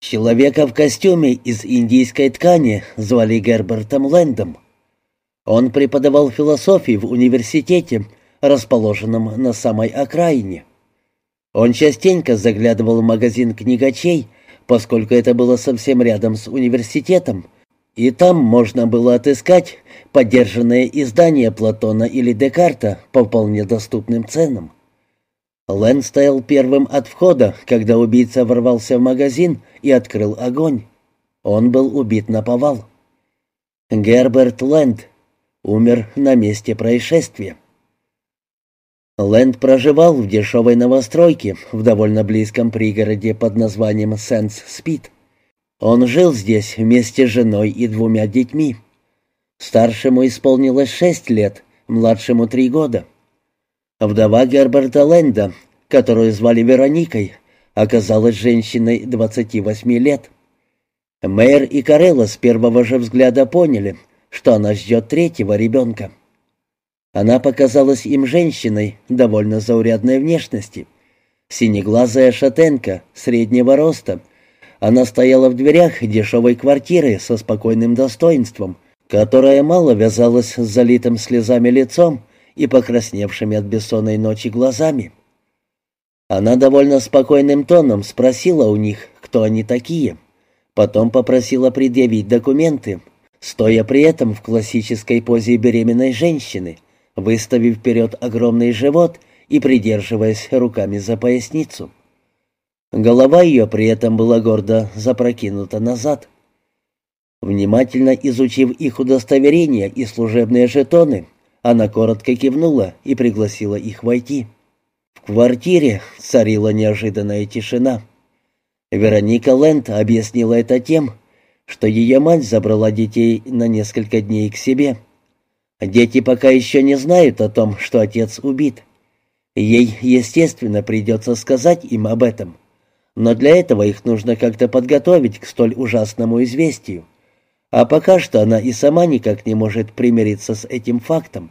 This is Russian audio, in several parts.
Человека в костюме из индийской ткани звали Гербертом Лэндом. Он преподавал философию в университете, расположенном на самой окраине. Он частенько заглядывал в магазин книгачей, поскольку это было совсем рядом с университетом, и там можно было отыскать подержанные издания Платона или Декарта по вполне доступным ценам. Лэн стоял первым от входа, когда убийца ворвался в магазин и открыл огонь. Он был убит на повал. Герберт Лэнд умер на месте происшествия. Лэнд проживал в дешевой новостройке в довольно близком пригороде под названием Сенс-Спит. Он жил здесь вместе с женой и двумя детьми. Старшему исполнилось шесть лет, младшему три года. Вдова Герберта Лэнда, которую звали Вероникой, оказалась женщиной 28 лет. Мэр и Карелла с первого же взгляда поняли, что она ждет третьего ребенка. Она показалась им женщиной довольно заурядной внешности. Синеглазая шатенка, среднего роста. Она стояла в дверях дешевой квартиры со спокойным достоинством, которая мало вязалась с залитым слезами лицом и покрасневшими от бессонной ночи глазами. Она довольно спокойным тоном спросила у них, кто они такие. Потом попросила предъявить документы, стоя при этом в классической позе беременной женщины, выставив вперед огромный живот и придерживаясь руками за поясницу. Голова ее при этом была гордо запрокинута назад. Внимательно изучив их удостоверения и служебные жетоны, она коротко кивнула и пригласила их войти. В квартире царила неожиданная тишина. Вероника Лэнд объяснила это тем, что ее мать забрала детей на несколько дней к себе. Дети пока еще не знают о том, что отец убит. Ей, естественно, придется сказать им об этом. Но для этого их нужно как-то подготовить к столь ужасному известию. А пока что она и сама никак не может примириться с этим фактом.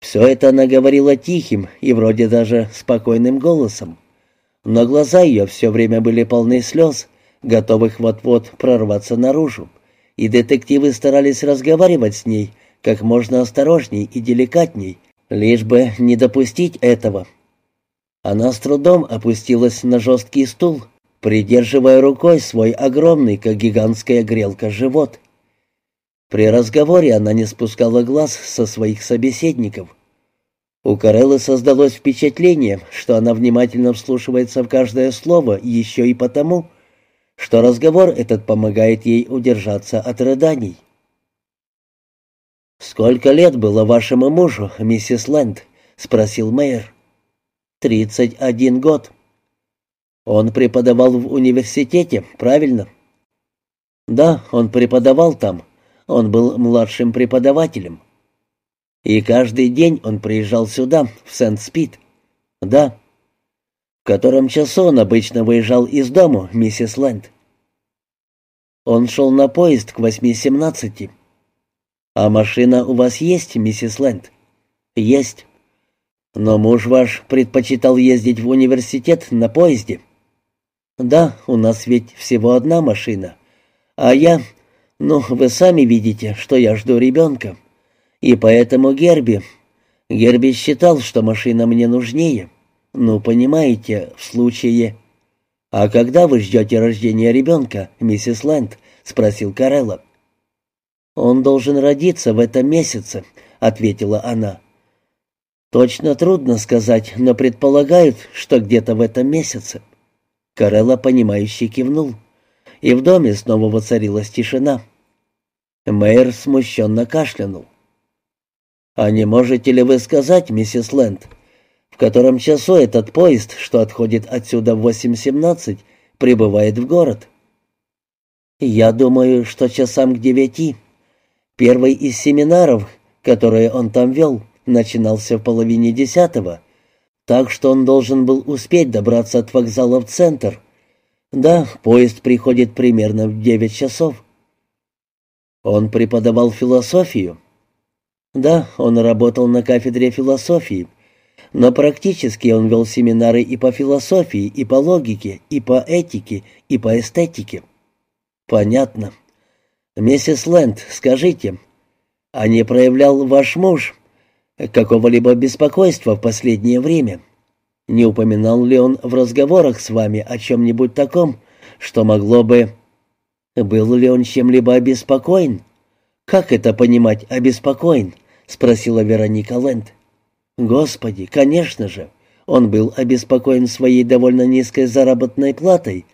Все это она говорила тихим и вроде даже спокойным голосом. Но глаза ее все время были полны слез, готовых вот-вот прорваться наружу, и детективы старались разговаривать с ней как можно осторожней и деликатней, лишь бы не допустить этого. Она с трудом опустилась на жесткий стул, придерживая рукой свой огромный, как гигантская грелка, живот. При разговоре она не спускала глаз со своих собеседников. У Кареллы создалось впечатление, что она внимательно вслушивается в каждое слово еще и потому, что разговор этот помогает ей удержаться от рыданий. «Сколько лет было вашему мужу, миссис Лэнд?» — спросил мэр. «Тридцать один год». «Он преподавал в университете, правильно?» «Да, он преподавал там. Он был младшим преподавателем. И каждый день он приезжал сюда, в Сент-Спит. Да. В котором часу он обычно выезжал из дому, миссис Лэнд? Он шел на поезд к восьми семнадцати. А машина у вас есть, миссис Лэнд? Есть. Но муж ваш предпочитал ездить в университет на поезде? Да, у нас ведь всего одна машина. А я «Ну, вы сами видите, что я жду ребенка. И поэтому Герби... Герби считал, что машина мне нужнее. Ну, понимаете, в случае...» «А когда вы ждете рождения ребенка, миссис Лэнд?» — спросил Карелла. «Он должен родиться в этом месяце», — ответила она. «Точно трудно сказать, но предполагают, что где-то в этом месяце». Карелла, понимающе кивнул и в доме снова воцарилась тишина. Мэр смущенно кашлянул. «А не можете ли вы сказать, миссис Лэнд, в котором часу этот поезд, что отходит отсюда в 8.17, прибывает в город?» «Я думаю, что часам к девяти. Первый из семинаров, которые он там вел, начинался в половине десятого, так что он должен был успеть добраться от вокзала в центр, да, поезд приходит примерно в девять часов. Он преподавал философию. Да, он работал на кафедре философии, Но практически он вел семинары и по философии, и по логике, и по этике, и по эстетике. Понятно. Миссис Лэнд, скажите, а не проявлял ваш муж какого-либо беспокойства в последнее время? Не упоминал ли он в разговорах с вами о чем-нибудь таком, что могло бы... Был ли он чем-либо обеспокоен? Как это понимать, обеспокоен? Спросила Вероника Лэнд. Господи, конечно же, он был обеспокоен своей довольно низкой заработной платой.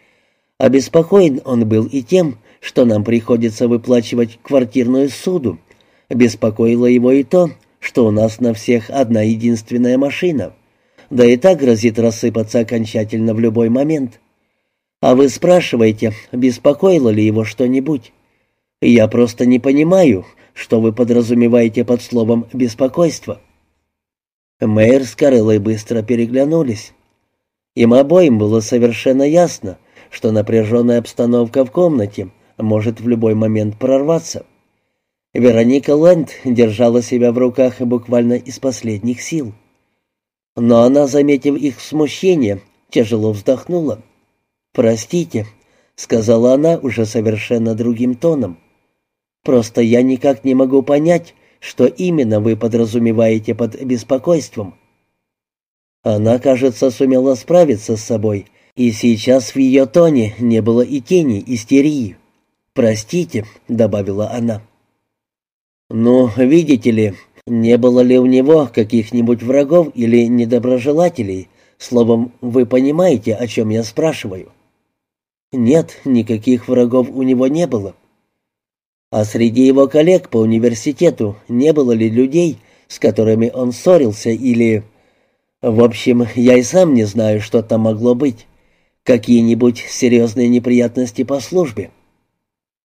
Обеспокоен он был и тем, что нам приходится выплачивать квартирную суду. Беспокоило его и то, что у нас на всех одна единственная машина. Да и так грозит рассыпаться окончательно в любой момент. А вы спрашиваете, беспокоило ли его что-нибудь? Я просто не понимаю, что вы подразумеваете под словом «беспокойство». Мэйр с Кареллой быстро переглянулись. Им обоим было совершенно ясно, что напряженная обстановка в комнате может в любой момент прорваться. Вероника Лэнд держала себя в руках буквально из последних сил. Но она, заметив их смущение, тяжело вздохнула. «Простите», — сказала она уже совершенно другим тоном. «Просто я никак не могу понять, что именно вы подразумеваете под беспокойством». Она, кажется, сумела справиться с собой, и сейчас в ее тоне не было и тени истерии. «Простите», — добавила она. «Ну, видите ли, не было ли у него каких-нибудь врагов или недоброжелателей? Словом, вы понимаете, о чем я спрашиваю?» «Нет, никаких врагов у него не было». «А среди его коллег по университету не было ли людей, с которыми он ссорился или...» «В общем, я и сам не знаю, что там могло быть. Какие-нибудь серьезные неприятности по службе?»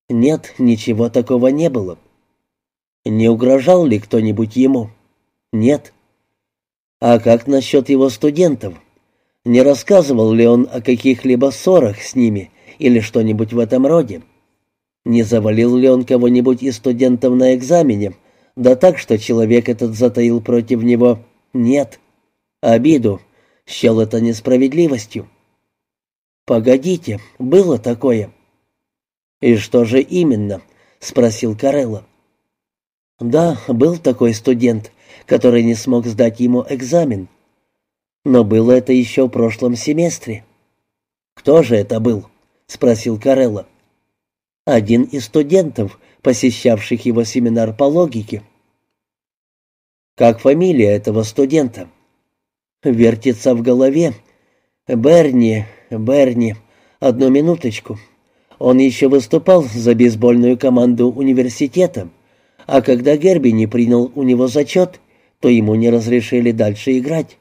«Нет, ничего такого не было». «Не угрожал ли кто-нибудь ему?» «Нет». «А как насчет его студентов? Не рассказывал ли он о каких-либо ссорах с ними или что-нибудь в этом роде? Не завалил ли он кого-нибудь из студентов на экзамене, да так, что человек этот затаил против него «нет». Обиду, счел это несправедливостью. «Погодите, было такое». «И что же именно?» — спросил Карелло. «Да, был такой студент, который не смог сдать ему экзамен. Но было это еще в прошлом семестре». «Кто же это был?» — спросил Карелло. «Один из студентов, посещавших его семинар по логике». «Как фамилия этого студента?» «Вертится в голове. Берни, Берни. Одну минуточку. Он еще выступал за бейсбольную команду университета, а когда Герби не принял у него зачет, то ему не разрешили дальше играть.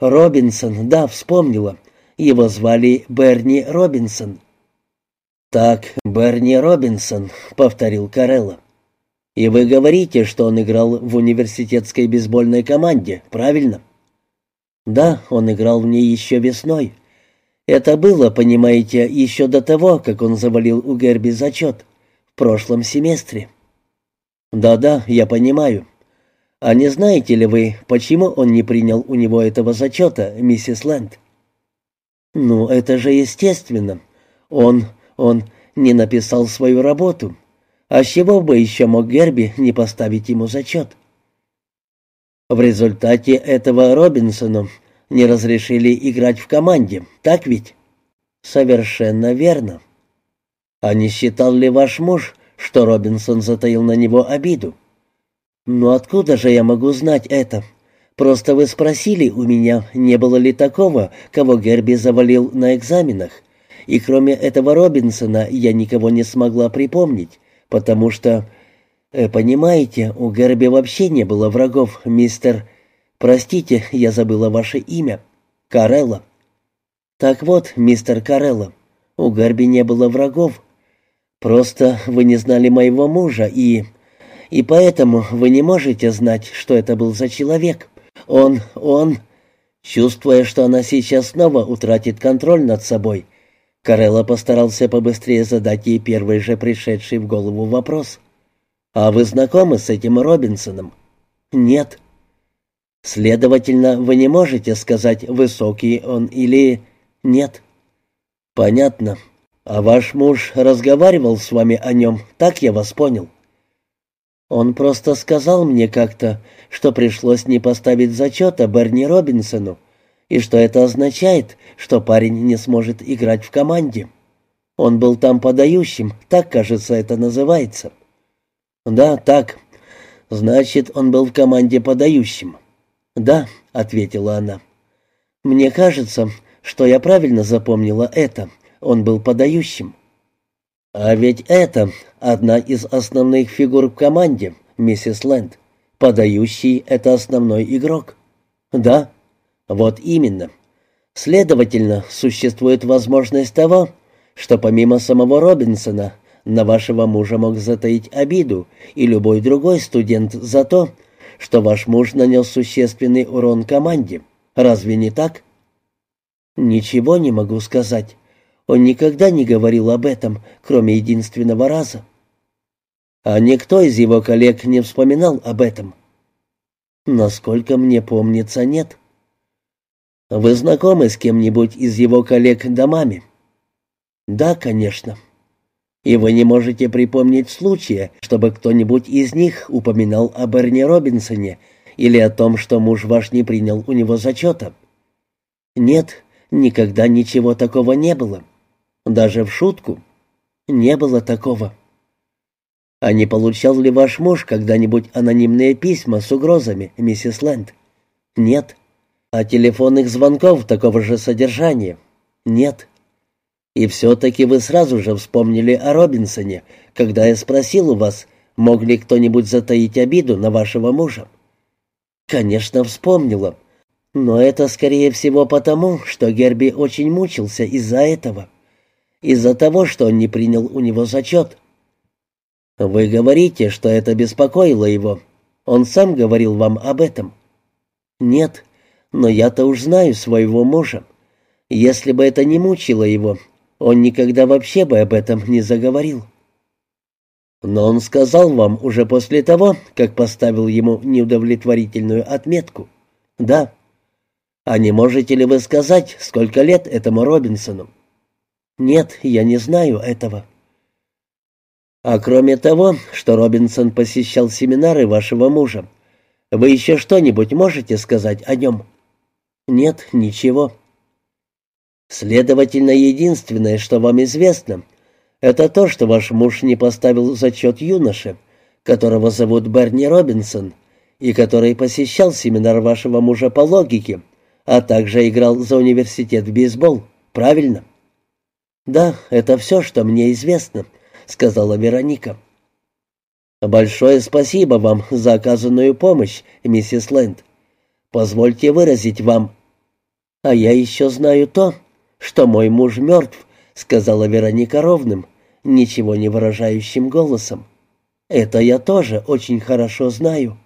Робинсон, да, вспомнила. Его звали Берни Робинсон. «Так, Берни Робинсон», — повторил Карелло. «И вы говорите, что он играл в университетской бейсбольной команде, правильно?» «Да, он играл в ней еще весной. Это было, понимаете, еще до того, как он завалил у Герби зачет, в прошлом семестре». «Да-да, я понимаю. А не знаете ли вы, почему он не принял у него этого зачета, миссис Лэнд?» «Ну, это же естественно. Он, он не написал свою работу. А с чего бы еще мог Герби не поставить ему зачет?» В результате этого Робинсону не разрешили играть в команде, так ведь? Совершенно верно. А не считал ли ваш муж, что Робинсон затаил на него обиду? Ну откуда же я могу знать это? Просто вы спросили у меня, не было ли такого, кого Герби завалил на экзаменах. И кроме этого Робинсона я никого не смогла припомнить, потому что... Э, понимаете, у Герби вообще не было врагов, мистер... Простите, я забыла ваше имя. Карелла. Так вот, мистер Карелла, у Герби не было врагов. Просто вы не знали моего мужа и... И поэтому вы не можете знать, что это был за человек. Он, он... Чувствуя, что она сейчас снова утратит контроль над собой, Карелла постарался побыстрее задать ей первый же пришедший в голову вопрос. «А вы знакомы с этим Робинсоном?» «Нет». Следовательно, вы не можете сказать, высокий он или нет. Понятно. А ваш муж разговаривал с вами о нем, так я вас понял. Он просто сказал мне как-то, что пришлось не поставить зачета Берни Робинсону, и что это означает, что парень не сможет играть в команде. Он был там подающим, так, кажется, это называется. Да, так. Значит, он был в команде подающим. Да, ответила она. Мне кажется, что я правильно запомнила это. Он был подающим. А ведь это одна из основных фигур в команде, миссис Лэнд. Подающий — это основной игрок. Да, вот именно. Следовательно, существует возможность того, что помимо самого Робинсона на вашего мужа мог затаить обиду и любой другой студент за то, что ваш муж нанес существенный урон команде. Разве не так? Ничего не могу сказать. Он никогда не говорил об этом, кроме единственного раза. А никто из его коллег не вспоминал об этом. Насколько мне помнится, нет. Вы знакомы с кем-нибудь из его коллег домами? Да, конечно. И вы не можете припомнить случая, чтобы кто-нибудь из них упоминал о Берни Робинсоне или о том, что муж ваш не принял у него зачета? Нет, никогда ничего такого не было. Даже в шутку. Не было такого. А не получал ли ваш муж когда-нибудь анонимные письма с угрозами, миссис Лэнд? Нет. А телефонных звонков такого же содержания? Нет. И все-таки вы сразу же вспомнили о Робинсоне, когда я спросил у вас, мог ли кто-нибудь затаить обиду на вашего мужа. Конечно, вспомнила. Но это, скорее всего, потому, что Герби очень мучился из-за этого. Из-за того, что он не принял у него зачет. Вы говорите, что это беспокоило его. Он сам говорил вам об этом. Нет, но я-то уж знаю своего мужа. Если бы это не мучило его, он никогда вообще бы об этом не заговорил. Но он сказал вам уже после того, как поставил ему неудовлетворительную отметку. Да. А не можете ли вы сказать, сколько лет этому Робинсону? Нет, я не знаю этого. А кроме того, что Робинсон посещал семинары вашего мужа, вы еще что-нибудь можете сказать о нем? Нет, ничего. Следовательно, единственное, что вам известно, это то, что ваш муж не поставил зачет юноше, которого зовут Берни Робинсон, и который посещал семинар вашего мужа по логике, а также играл за университет в бейсбол. Правильно? Да, это все, что мне известно, сказала Вероника. Большое спасибо вам за оказанную помощь, миссис Лэнд. Позвольте выразить вам. А я еще знаю то, что мой муж мертв», — сказала Вероника ровным, ничего не выражающим голосом. «Это я тоже очень хорошо знаю».